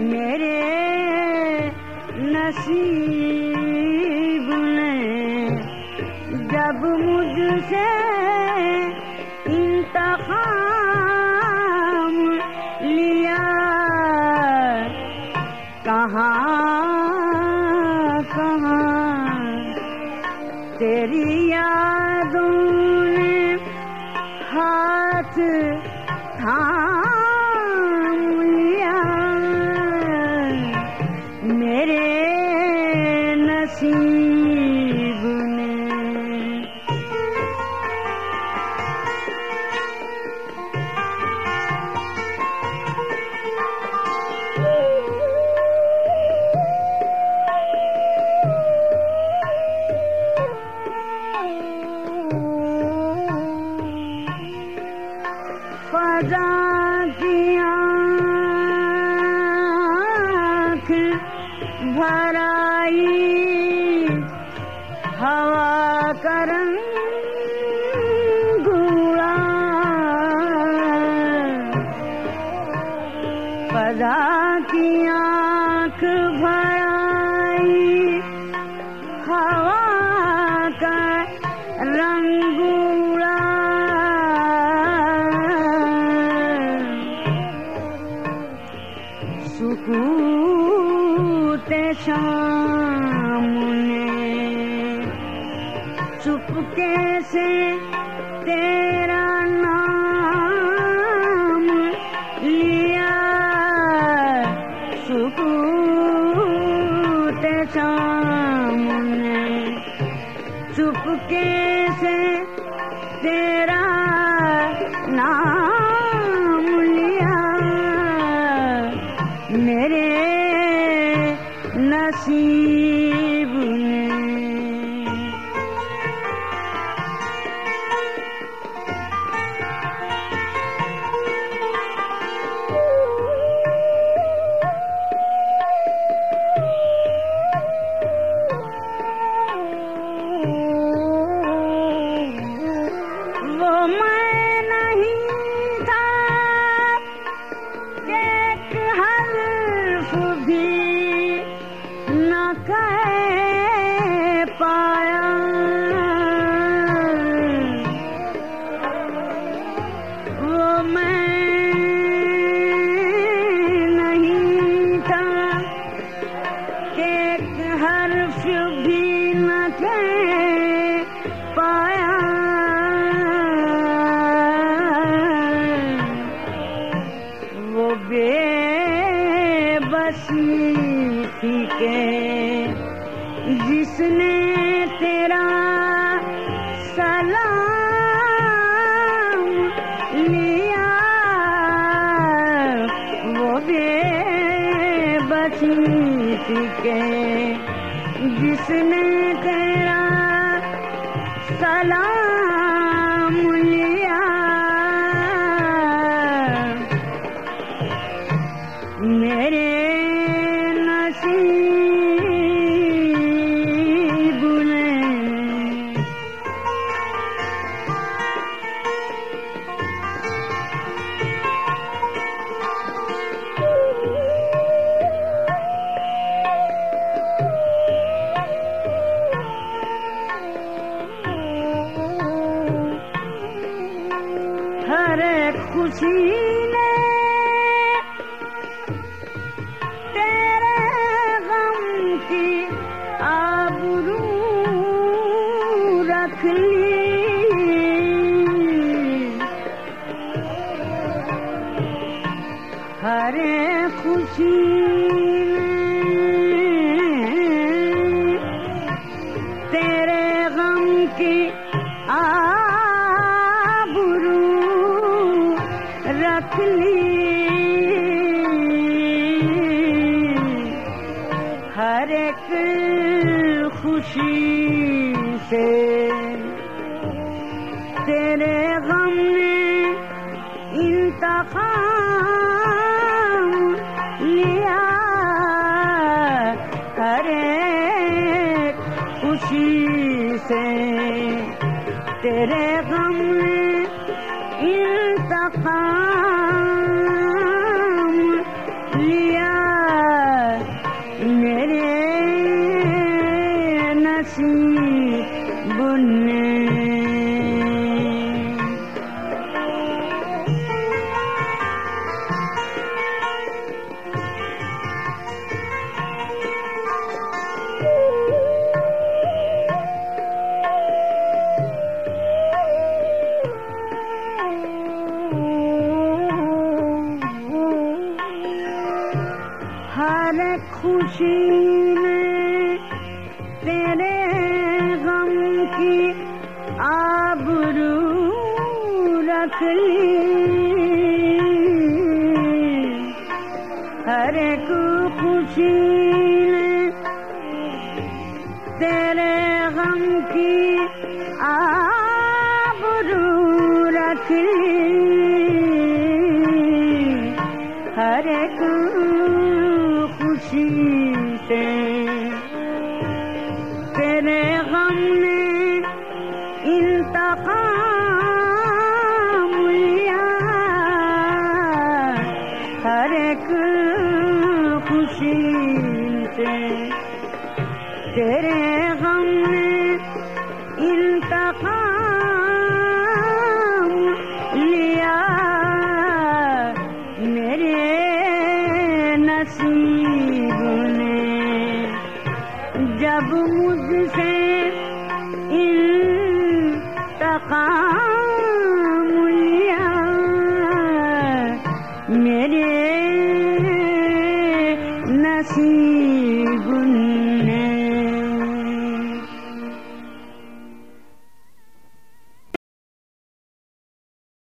मेरे नसीब ने जब मुझसे इंतकाम लिया कहाँ फजा की भराई हवा करन फजा की भराई हवा का रंगूड़ा शाम ने चुपके से तेरा नाम लिया। सुकूते शाम ने चुपके से तेरा नाम कह पाया। वो मैं नहीं था एक हर्फ भी पाया। वो बेबसी थी के जिसने तेरा सलाम लिया वो बेबसी थी के जिसने तेरा सलाम हर खुशी ने तेरे गम की आबरू रख ली। हर खुशी निकली हर एक खुशी से तेरे गम ने इंतकाम लिया हर एक खुशी से तेरे गम ने इंतकाम नसीब ने हर खुशी ने तेरे गम की आबरू रख ली हर एक खुशी से तेरे गम ने इंतकाम लिया हर एक खुशी से तेरे गम ने इंतकाम लिया मेरे नसीब ने जब मुझसे इंतकाम लिया मेरे नसीब ने